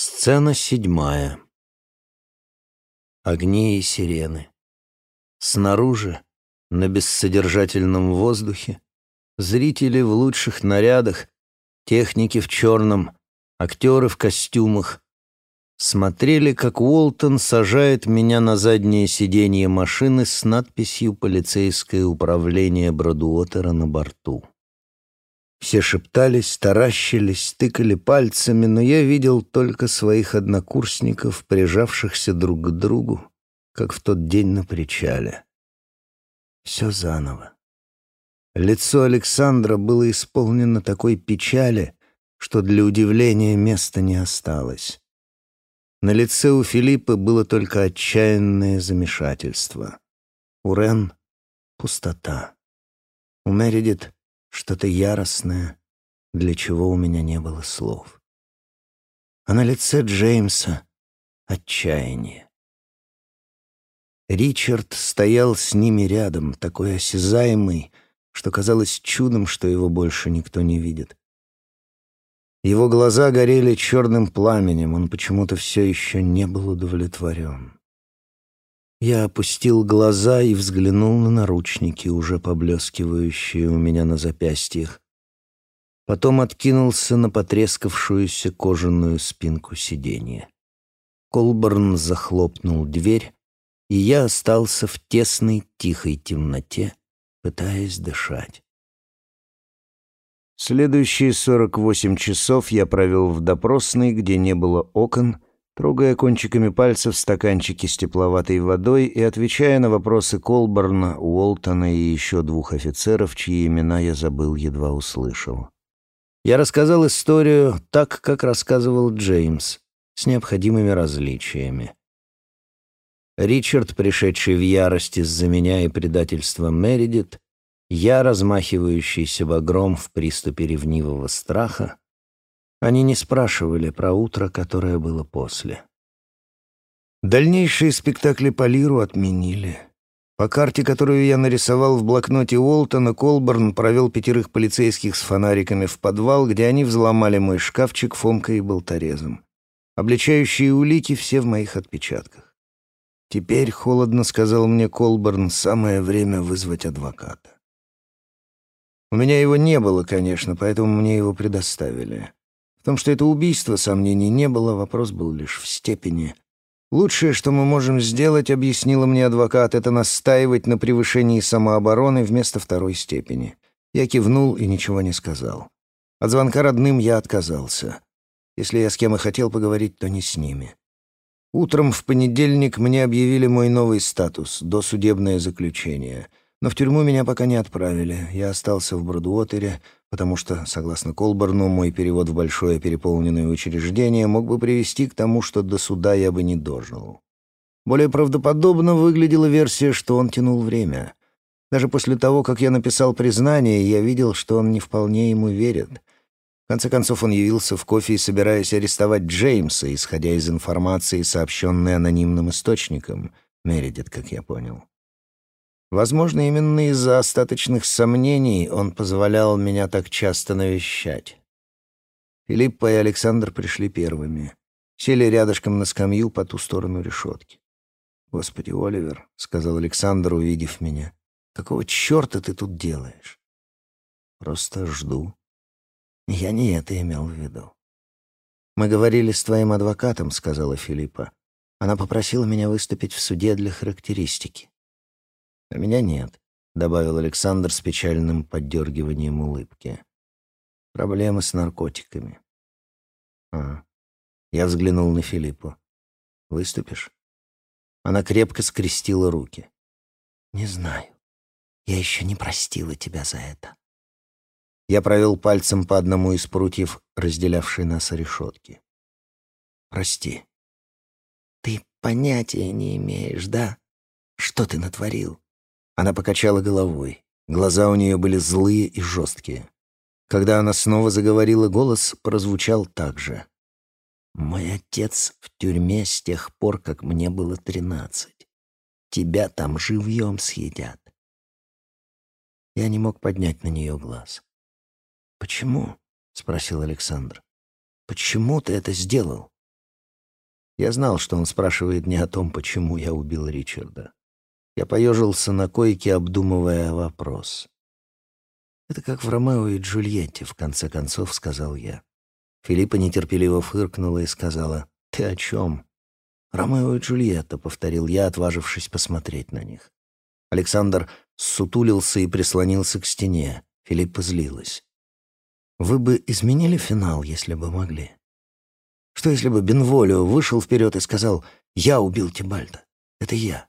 Сцена седьмая. Огни и сирены. Снаружи, на бессодержательном воздухе, зрители в лучших нарядах, техники в черном, актеры в костюмах, смотрели, как Уолтон сажает меня на заднее сиденье машины с надписью «Полицейское управление Бродуотера» на борту. Все шептались, таращились, тыкали пальцами, но я видел только своих однокурсников, прижавшихся друг к другу, как в тот день на причале. Все заново. Лицо Александра было исполнено такой печали, что для удивления места не осталось. На лице у Филиппа было только отчаянное замешательство. У Рен — пустота. У Мередит что-то яростное, для чего у меня не было слов. А на лице Джеймса — отчаяние. Ричард стоял с ними рядом, такой осязаемый, что казалось чудом, что его больше никто не видит. Его глаза горели черным пламенем, он почему-то все еще не был удовлетворен. Я опустил глаза и взглянул на наручники, уже поблескивающие у меня на запястьях. Потом откинулся на потрескавшуюся кожаную спинку сиденья. Колборн захлопнул дверь, и я остался в тесной тихой темноте, пытаясь дышать. Следующие сорок восемь часов я провел в допросной, где не было окон — трогая кончиками пальцев стаканчики с тепловатой водой и отвечая на вопросы Колборна, Уолтона и еще двух офицеров, чьи имена я забыл, едва услышал. Я рассказал историю так, как рассказывал Джеймс, с необходимыми различиями. Ричард, пришедший в ярость из-за меня и предательства Мередит, я, размахивающийся багром в приступе ревнивого страха, они не спрашивали про утро, которое было после. Дальнейшие спектакли по лиру отменили. По карте, которую я нарисовал в блокноте Уолтона, Колборн провел пятерых полицейских с фонариками в подвал, где они взломали мой шкафчик фомкой и болторезом. Обличающие улики все в моих отпечатках. «Теперь, — холодно сказал мне Колборн, — самое время вызвать адвоката». У меня его не было, конечно, поэтому мне его предоставили. В том, что это убийство, сомнений не было, вопрос был лишь в степени. Лучшее, что мы можем сделать, объяснила мне адвокат, это настаивать на превышении самообороны вместо второй степени. Я кивнул и ничего не сказал. От звонка родным я отказался. Если я с кем и хотел поговорить, то не с ними. Утром в понедельник мне объявили мой новый статус — досудебное заключение. Но в тюрьму меня пока не отправили. Я остался в Бродуотере — потому что, согласно Колборну, мой перевод в большое переполненное учреждение мог бы привести к тому, что до суда я бы не дожил. Более правдоподобно выглядела версия, что он тянул время. Даже после того, как я написал признание, я видел, что он не вполне ему верит. В конце концов, он явился в кофе, собираясь арестовать Джеймса, исходя из информации, сообщенной анонимным источником, Мередит, как я понял. Возможно, именно из-за остаточных сомнений он позволял меня так часто навещать. Филиппа и Александр пришли первыми. Сели рядышком на скамью по ту сторону решетки. «Господи, Оливер», — сказал Александр, увидев меня, — «какого черта ты тут делаешь?» «Просто жду». Я не это имел в виду. «Мы говорили с твоим адвокатом», — сказала Филиппа. «Она попросила меня выступить в суде для характеристики». «А меня нет», — добавил Александр с печальным поддергиванием улыбки. «Проблемы с наркотиками». «А». Я взглянул на Филиппу. «Выступишь?» Она крепко скрестила руки. «Не знаю. Я еще не простила тебя за это». Я провел пальцем по одному из прутьев, разделявшей нас решетки. «Прости». «Ты понятия не имеешь, да? Что ты натворил?» Она покачала головой. Глаза у нее были злые и жесткие. Когда она снова заговорила, голос прозвучал так же. «Мой отец в тюрьме с тех пор, как мне было тринадцать. Тебя там живьем съедят». Я не мог поднять на нее глаз. «Почему?» — спросил Александр. «Почему ты это сделал?» Я знал, что он спрашивает не о том, почему я убил Ричарда. Я поежился на койке, обдумывая вопрос. «Это как в Ромео и Джульетте», — в конце концов сказал я. Филиппа нетерпеливо фыркнула и сказала, «Ты о чем?» «Ромео и Джульетта», — повторил я, отважившись посмотреть на них. Александр сутулился и прислонился к стене. Филиппа злилась. «Вы бы изменили финал, если бы могли? Что, если бы Бенволио вышел вперед и сказал, «Я убил Тибальда. Это я».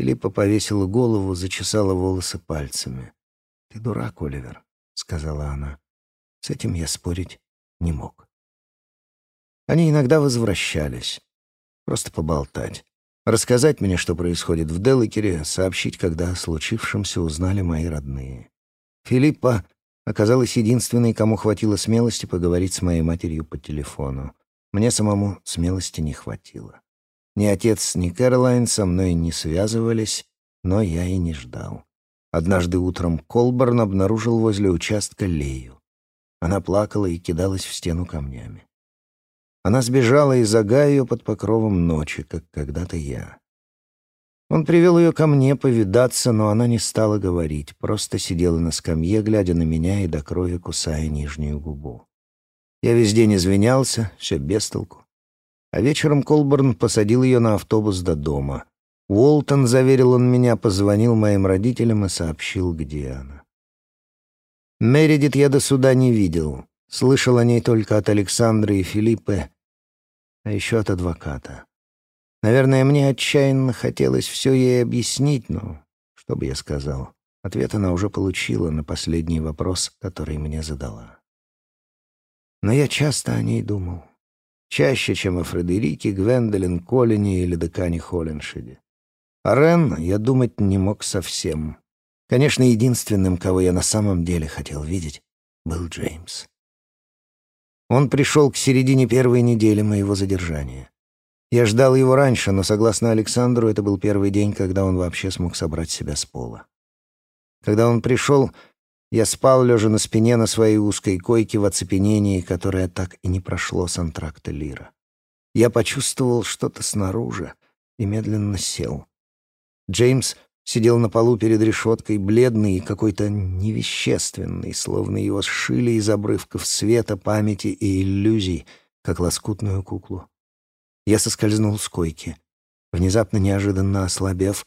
Филиппа повесила голову, зачесала волосы пальцами. «Ты дурак, Оливер», — сказала она. С этим я спорить не мог. Они иногда возвращались. Просто поболтать. Рассказать мне, что происходит в Делакере, сообщить, когда о случившемся узнали мои родные. Филиппа оказалась единственной, кому хватило смелости поговорить с моей матерью по телефону. Мне самому смелости не хватило. Ни отец, ни Кэролайн со мной не связывались, но я и не ждал. Однажды утром Колборн обнаружил возле участка Лею. Она плакала и кидалась в стену камнями. Она сбежала из Агаю под покровом ночи, как когда-то я. Он привел ее ко мне повидаться, но она не стала говорить, просто сидела на скамье, глядя на меня и до крови кусая нижнюю губу. Я весь день извинялся, все без толку. А вечером Колборн посадил ее на автобус до дома. Уолтон, заверил он меня, позвонил моим родителям и сообщил, где она. Мередит я до суда не видел. Слышал о ней только от Александры и Филиппы, а еще от адвоката. Наверное, мне отчаянно хотелось все ей объяснить, но что бы я сказал? Ответ она уже получила на последний вопрос, который мне задала. Но я часто о ней думал. Чаще, чем о Фредерике, Гвендолин, Колине или Декане Холленшеде. О Рен я думать не мог совсем. Конечно, единственным, кого я на самом деле хотел видеть, был Джеймс. Он пришел к середине первой недели моего задержания. Я ждал его раньше, но, согласно Александру, это был первый день, когда он вообще смог собрать себя с пола. Когда он пришел, я спал, лежа на спине на своей узкой койке в оцепенении, которое так и не прошло с антракта Лира. Я почувствовал что-то снаружи и медленно сел. Джеймс Сидел на полу перед решеткой, бледный и какой-то невещественный, словно его сшили из обрывков света, памяти и иллюзий, как лоскутную куклу. Я соскользнул с койки, внезапно неожиданно ослабев,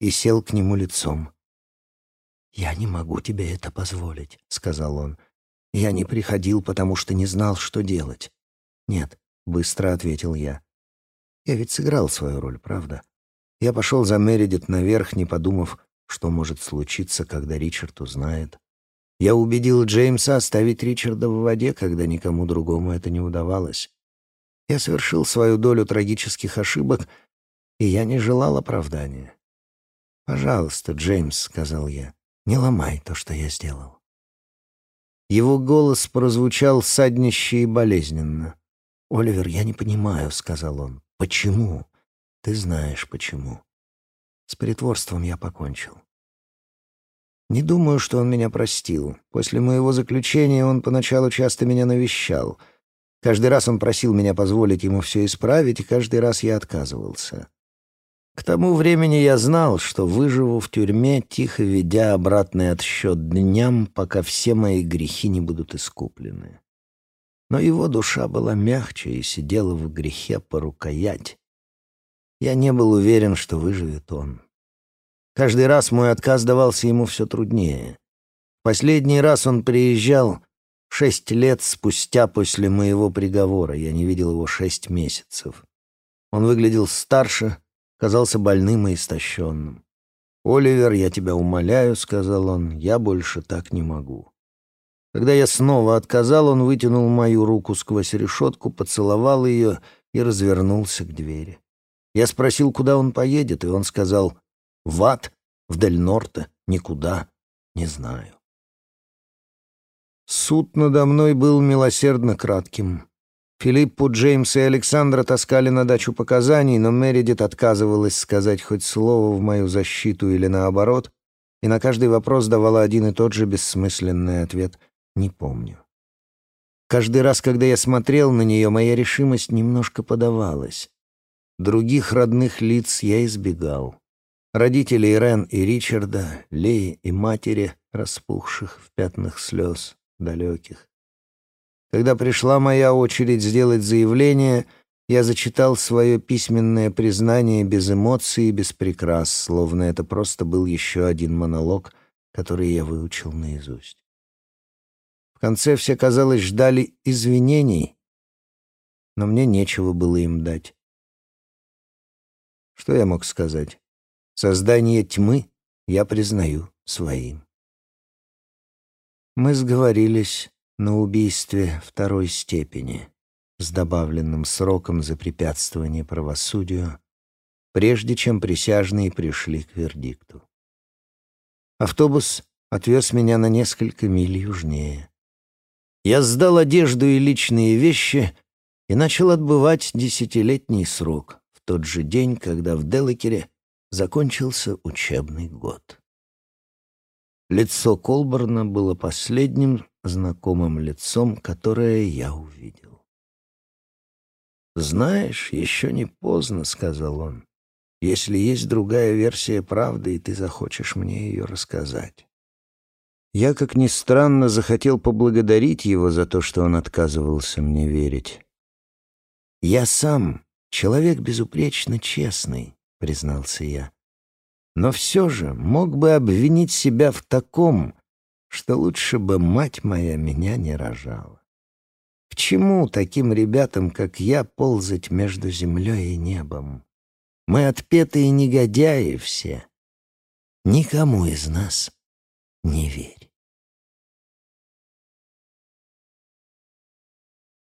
и сел к нему лицом. «Я не могу тебе это позволить», — сказал он. «Я не приходил, потому что не знал, что делать». «Нет», — быстро ответил я. «Я ведь сыграл свою роль, правда? Я пошел за Мередит наверх, не подумав, что может случиться, когда Ричард узнает. Я убедил Джеймса оставить Ричарда в воде, когда никому другому это не удавалось. Я совершил свою долю трагических ошибок, и я не желал оправдания. «Пожалуйста, Джеймс», — сказал я, — «не ломай то, что я сделал». Его голос прозвучал саднище и болезненно. «Оливер, я не понимаю», — сказал он. «Почему? Ты знаешь почему. С притворством я покончил. Не думаю, что он меня простил. После моего заключения он поначалу часто меня навещал. Каждый раз он просил меня позволить ему все исправить, и каждый раз я отказывался. К тому времени я знал, что выживу в тюрьме, тихо ведя обратный отсчет дням, пока все мои грехи не будут искуплены. Но его душа была мягче и сидела в грехе по рукоять, я не был уверен, что выживет он. Каждый раз мой отказ давался ему все труднее. Последний раз он приезжал шесть лет спустя после моего приговора. Я не видел его шесть месяцев. Он выглядел старше, казался больным и истощенным. «Оливер, я тебя умоляю», — сказал он, — «я больше так не могу». Когда я снова отказал, он вытянул мою руку сквозь решетку, поцеловал ее и развернулся к двери. Я спросил, куда он поедет, и он сказал, «В ад, в Дель-Норте, никуда, не знаю». Суд надо мной был милосердно кратким. Филиппу, Джеймс и Александра таскали на дачу показаний, но Мередит отказывалась сказать хоть слово в мою защиту или наоборот, и на каждый вопрос давала один и тот же бессмысленный ответ «не помню». Каждый раз, когда я смотрел на нее, моя решимость немножко подавалась. Других родных лиц я избегал. Родителей Рен и Ричарда, Леи и матери, распухших в пятнах слез, далеких. Когда пришла моя очередь сделать заявление, я зачитал свое письменное признание без эмоций и без прикрас, словно это просто был еще один монолог, который я выучил наизусть. В конце все, казалось, ждали извинений, но мне нечего было им дать. Что я мог сказать? Создание тьмы я признаю своим. Мы сговорились на убийстве второй степени с добавленным сроком за препятствование правосудию, прежде чем присяжные пришли к вердикту. Автобус отвез меня на несколько миль южнее. Я сдал одежду и личные вещи и начал отбывать десятилетний срок в тот же день, когда в Делакере закончился учебный год. Лицо Колборна было последним знакомым лицом, которое я увидел. «Знаешь, еще не поздно», — сказал он, — «если есть другая версия правды, и ты захочешь мне ее рассказать». Я, как ни странно, захотел поблагодарить его за то, что он отказывался мне верить. «Я сам человек безупречно честный», — признался я. «Но все же мог бы обвинить себя в таком, что лучше бы мать моя меня не рожала. К чему таким ребятам, как я, ползать между землей и небом? Мы отпетые негодяи все. Никому из нас не верь.